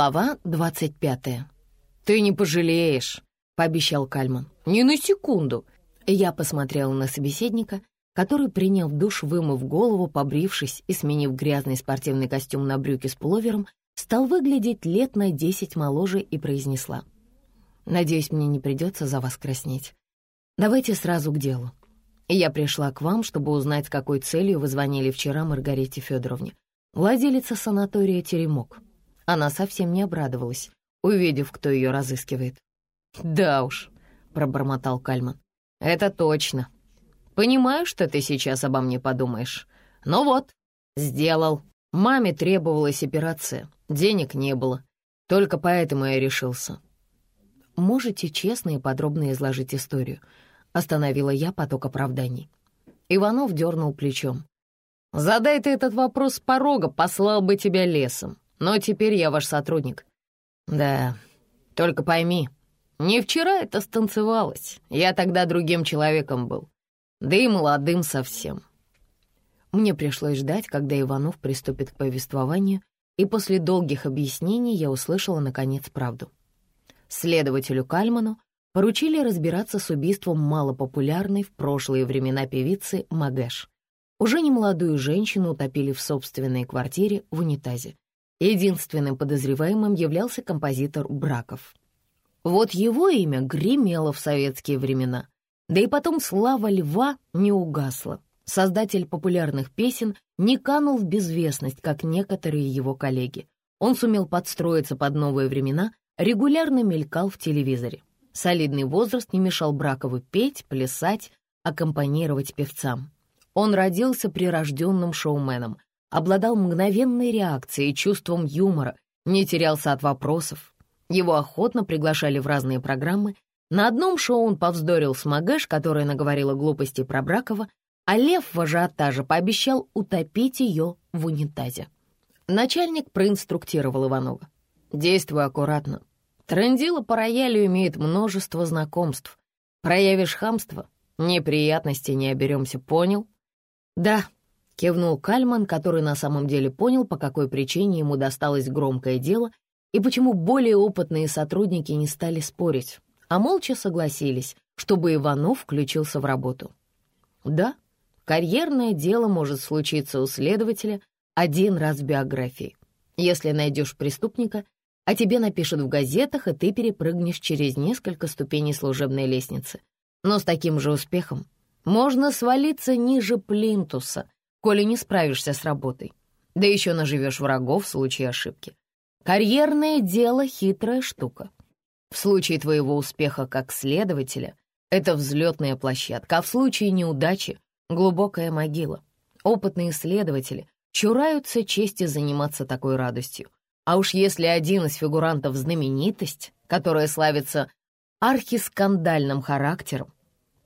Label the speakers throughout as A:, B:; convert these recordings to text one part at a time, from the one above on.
A: Глава двадцать пятая. «Ты не пожалеешь», — пообещал Кальман. «Ни на секунду». Я посмотрела на собеседника, который, приняв душ, вымыв голову, побрившись и сменив грязный спортивный костюм на брюки с пуловером, стал выглядеть лет на десять моложе и произнесла. «Надеюсь, мне не придется за вас краснеть. Давайте сразу к делу. Я пришла к вам, чтобы узнать, с какой целью вы звонили вчера Маргарите Федоровне, владелица санатория «Теремок». Она совсем не обрадовалась, увидев, кто ее разыскивает. «Да уж», — пробормотал Кальман, — «это точно. Понимаю, что ты сейчас обо мне подумаешь. Ну вот, сделал. Маме требовалась операция, денег не было. Только поэтому я решился». «Можете честно и подробно изложить историю?» — остановила я поток оправданий. Иванов дернул плечом. «Задай ты этот вопрос с порога, послал бы тебя лесом. Но теперь я ваш сотрудник. Да, только пойми, не вчера это станцевалось. Я тогда другим человеком был. Да и молодым совсем. Мне пришлось ждать, когда Иванов приступит к повествованию, и после долгих объяснений я услышала, наконец, правду. Следователю Кальману поручили разбираться с убийством малопопулярной в прошлые времена певицы Магэш. Уже немолодую женщину утопили в собственной квартире в унитазе. Единственным подозреваемым являлся композитор Браков. Вот его имя гремело в советские времена. Да и потом слава льва не угасла. Создатель популярных песен не канул в безвестность, как некоторые его коллеги. Он сумел подстроиться под новые времена, регулярно мелькал в телевизоре. Солидный возраст не мешал Бракову петь, плясать, аккомпанировать певцам. Он родился прирожденным шоуменом — обладал мгновенной реакцией и чувством юмора, не терялся от вопросов. Его охотно приглашали в разные программы. На одном шоу он повздорил с Магэш, которая наговорила глупости про Бракова, а Лев в ажиотаже пообещал утопить ее в унитазе. Начальник проинструктировал Иванова. «Действуй аккуратно. Трендила по роялю имеет множество знакомств. Проявишь хамство, неприятностей не оберемся, понял?» «Да», Кивнул Кальман, который на самом деле понял, по какой причине ему досталось громкое дело и почему более опытные сотрудники не стали спорить, а молча согласились, чтобы Иванов включился в работу. Да, карьерное дело может случиться у следователя один раз в биографии. Если найдешь преступника, а тебе напишут в газетах, и ты перепрыгнешь через несколько ступеней служебной лестницы. Но с таким же успехом можно свалиться ниже плинтуса — коли не справишься с работой. Да еще наживешь врагов в случае ошибки. Карьерное дело — хитрая штука. В случае твоего успеха как следователя это взлетная площадка, а в случае неудачи — глубокая могила. Опытные следователи чураются чести заниматься такой радостью. А уж если один из фигурантов знаменитость, которая славится архискандальным характером,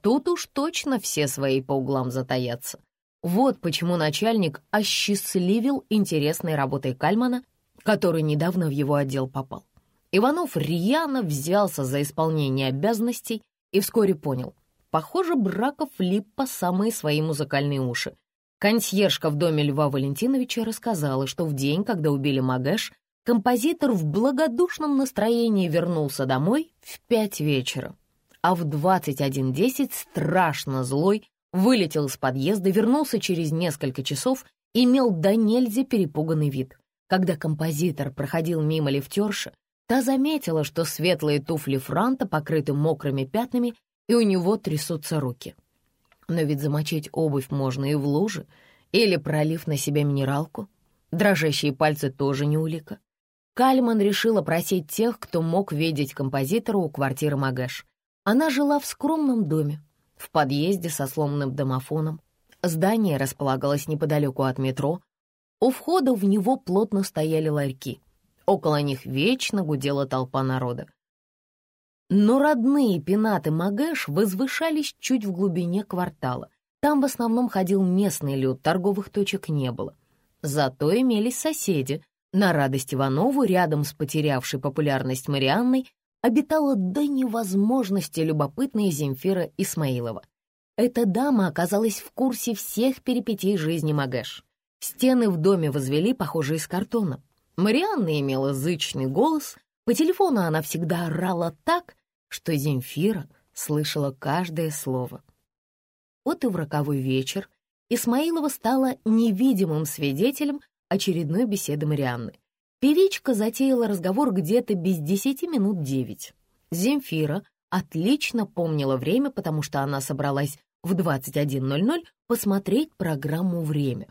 A: тут уж точно все свои по углам затаятся. Вот почему начальник осчастливил интересной работой Кальмана, который недавно в его отдел попал. Иванов рьяно взялся за исполнение обязанностей и вскоре понял. Похоже, Браков лип по самые свои музыкальные уши. Консьержка в доме Льва Валентиновича рассказала, что в день, когда убили Магэш, композитор в благодушном настроении вернулся домой в пять вечера, а в 21.10 страшно злой вылетел из подъезда, вернулся через несколько часов имел до нельзя перепуганный вид. Когда композитор проходил мимо лифтерши, та заметила, что светлые туфли Франта покрыты мокрыми пятнами, и у него трясутся руки. Но ведь замочить обувь можно и в луже, или пролив на себя минералку. Дрожащие пальцы тоже не улика. Кальман решил опросить тех, кто мог видеть композитора у квартиры Магэш. Она жила в скромном доме, в подъезде со сломанным домофоном. Здание располагалось неподалеку от метро. У входа в него плотно стояли ларьки. Около них вечно гудела толпа народа. Но родные пенаты Магэш возвышались чуть в глубине квартала. Там в основном ходил местный люд, торговых точек не было. Зато имелись соседи. На радость Иванову, рядом с потерявшей популярность Марианной, обитала до невозможности любопытная Земфира Исмаилова. Эта дама оказалась в курсе всех перипетий жизни Магэш. Стены в доме возвели, похожие из картона. Марианна имела зычный голос, по телефону она всегда орала так, что Земфира слышала каждое слово. Вот и в роковой вечер Исмаилова стала невидимым свидетелем очередной беседы Марианны. Певичка затеяла разговор где-то без десяти минут девять. Земфира отлично помнила время, потому что она собралась в 21.00 посмотреть программу «Время».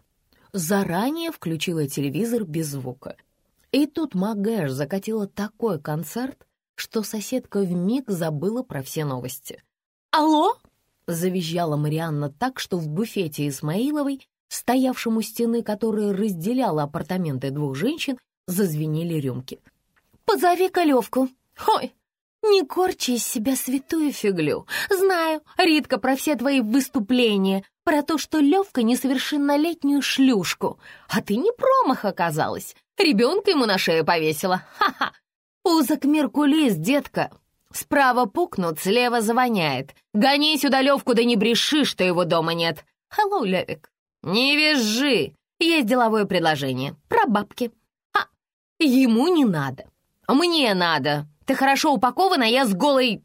A: Заранее включила телевизор без звука. И тут Магэш закатила такой концерт, что соседка вмиг забыла про все новости. «Алло!» — завизжала Марианна так, что в буфете Исмаиловой, стоявшем у стены, которая разделяла апартаменты двух женщин, зазвенели рюмки. «Позови Калевку! Ой, не корчи из себя святую фиглю. Знаю, Ритка, про все твои выступления, про то, что Левка несовершеннолетнюю шлюшку. А ты не промах оказалась. Ребенка ему на шею повесила. Ха-ха! Узок Меркулис, детка. Справа пукнут, слева завоняет. Гони сюда Левку, да не бреши, что его дома нет. Алло, Левик. Не визжи. Есть деловое предложение. Про бабки. Ему не надо. Мне надо. Ты хорошо упакована, я с голой...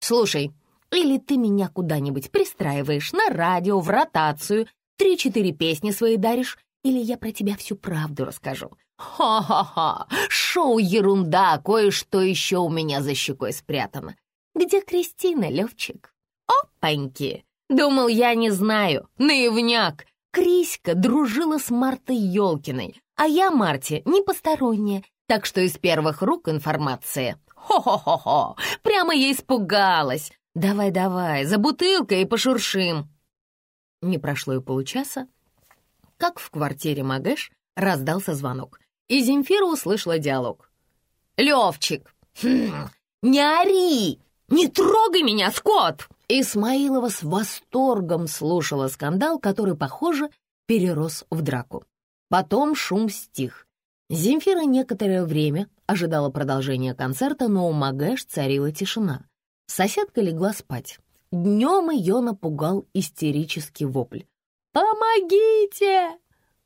A: Слушай, или ты меня куда-нибудь пристраиваешь на радио, в ротацию, три-четыре песни свои даришь, или я про тебя всю правду расскажу. Ха-ха-ха, шоу ерунда, кое-что еще у меня за щекой спрятано. Где Кристина, Левчик? Опаньки! Думал, я не знаю, наивняк. Криська дружила с Мартой Ёлкиной, а я Марте не посторонняя, так что из первых рук информация. Хо-хо-хо-хо, прямо я испугалась. Давай-давай, за бутылкой и пошуршим. Не прошло и получаса, как в квартире Магэш раздался звонок, и Земфира услышала диалог. «Левчик, хм, не ори! Не трогай меня, скот!» Исмаилова с восторгом слушала скандал, который, похоже, перерос в драку. Потом шум стих. Земфира некоторое время ожидала продолжения концерта, но у Магэш царила тишина. Соседка легла спать. Днем ее напугал истерический вопль. «Помогите!»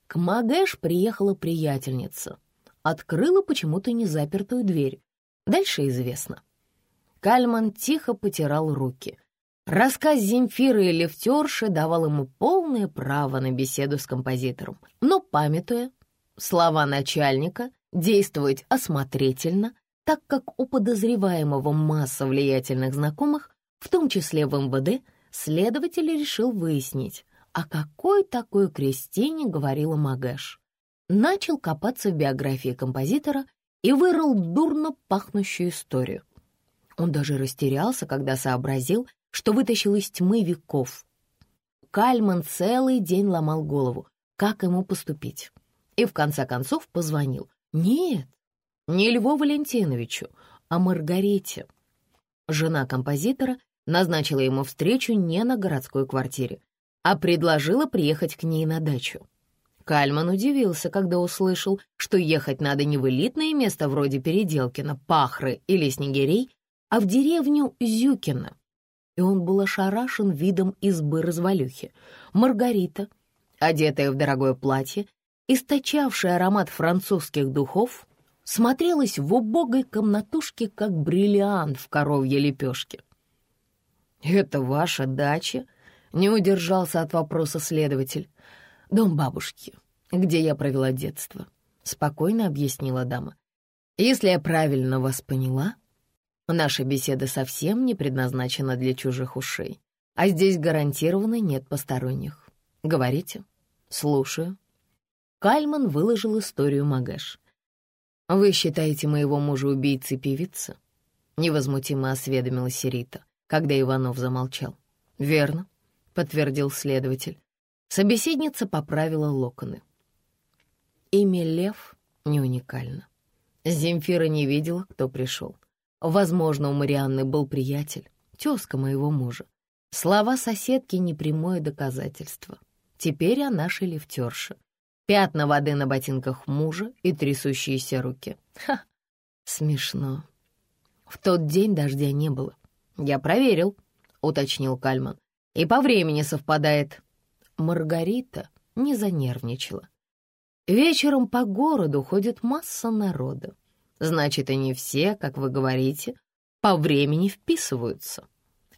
A: К Магэш приехала приятельница. Открыла почему-то незапертую дверь. Дальше известно. Кальман тихо потирал руки. Рассказ Земфиры и лифтерши давал ему полное право на беседу с композитором. Но, памятуя слова начальника, действовать осмотрительно, так как у подозреваемого масса влиятельных знакомых, в том числе в МВД, следователь решил выяснить, о какой такой Кристине говорила Магэш. Начал копаться в биографии композитора и вырыл дурно пахнущую историю. Он даже растерялся, когда сообразил, что вытащил из тьмы веков. Кальман целый день ломал голову, как ему поступить. И в конце концов позвонил. Нет, не Льву Валентиновичу, а Маргарите. Жена композитора назначила ему встречу не на городской квартире, а предложила приехать к ней на дачу. Кальман удивился, когда услышал, что ехать надо не в элитное место вроде Переделкина, Пахры или Снегирей, а в деревню Зюкино. И он был ошарашен видом избы-развалюхи. Маргарита, одетая в дорогое платье, источавшая аромат французских духов, смотрелась в убогой комнатушке, как бриллиант в коровье лепешке. «Это ваша дача?» Не удержался от вопроса следователь. «Дом бабушки, где я провела детство», — спокойно объяснила дама. «Если я правильно вас поняла, наша беседа совсем не предназначена для чужих ушей, а здесь гарантированно нет посторонних. Говорите?» «Слушаю». Кальман выложил историю Магэш. «Вы считаете моего мужа убийцей певицы?» Невозмутимо осведомилась Рита, когда Иванов замолчал. «Верно. — подтвердил следователь. Собеседница поправила локоны. Имя Лев не уникально. Земфира не видела, кто пришел. Возможно, у Марианны был приятель, тезка моего мужа. Слова соседки — непрямое доказательство. Теперь о нашей лифтерше. Пятна воды на ботинках мужа и трясущиеся руки. Ха, смешно. В тот день дождя не было. Я проверил, — уточнил Кальман. И по времени совпадает. Маргарита не занервничала. Вечером по городу ходит масса народа. Значит, они все, как вы говорите, по времени вписываются.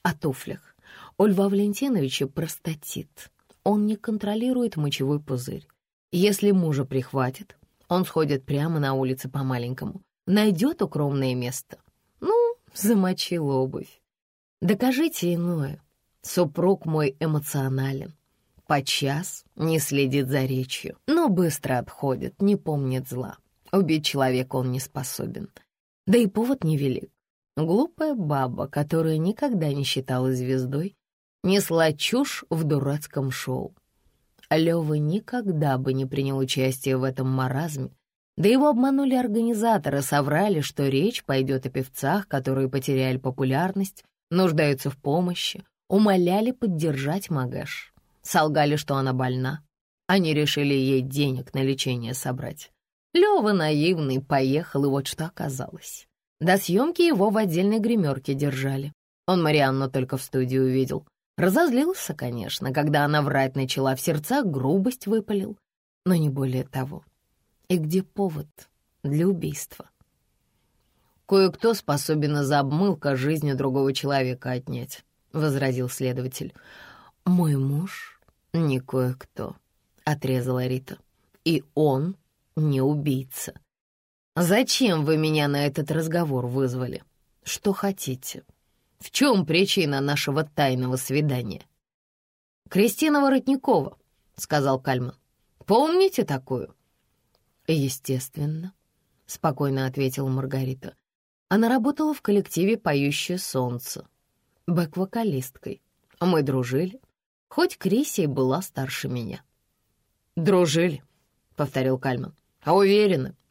A: О туфлях. У Льва Валентиновича простатит. Он не контролирует мочевой пузырь. Если мужа прихватит, он сходит прямо на улице по-маленькому, найдет укромное место. Ну, замочил обувь. Докажите иное. Супруг мой эмоционален. Подчас не следит за речью, но быстро отходит, не помнит зла. Убить человека он не способен. Да и повод невелик. Глупая баба, которая никогда не считалась звездой, несла чушь в дурацком шоу. Лёва никогда бы не принял участие в этом маразме, да его обманули организаторы, соврали, что речь пойдет о певцах, которые потеряли популярность, нуждаются в помощи, умоляли поддержать Магаш. Солгали, что она больна. Они решили ей денег на лечение собрать. Лёва наивный поехал, и вот что оказалось. До съемки его в отдельной гримерке держали. Он Марианну только в студии увидел. Разозлился, конечно, когда она врать начала, в сердцах грубость выпалил. Но не более того. И где повод для убийства? «Кое-кто способен из-за обмылка жизни другого человека отнять», — возразил следователь. «Мой муж не кое-кто», — отрезала Рита. «И он не убийца. Зачем вы меня на этот разговор вызвали? Что хотите? В чем причина нашего тайного свидания?» «Кристина Воротникова», — сказал Кальман. «Помните такую?» «Естественно», — спокойно ответила Маргарита. Она работала в коллективе «Поющее солнце», бэк-вокалисткой. Мы дружили, хоть Крисия была старше меня. «Дружили», — повторил Кальман. «А уверены,